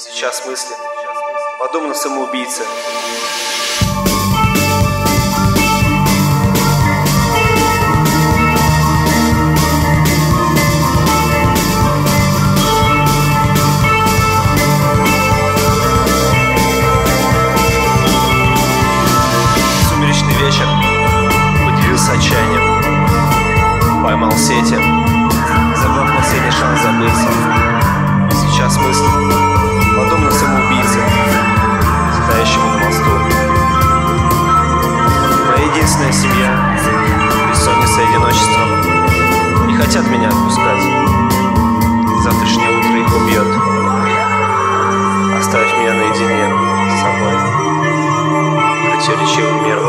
Сейчас мысли. Подобно самоубийце. Сумеречный вечер поделился отчаянием, поймал сети, забрал последний шанс забыться. себе, бессонница и. Не хотят меня отпускать. Завтрашнее утро их убьет. Оставь меня наедине с собой. Противоречивым миром.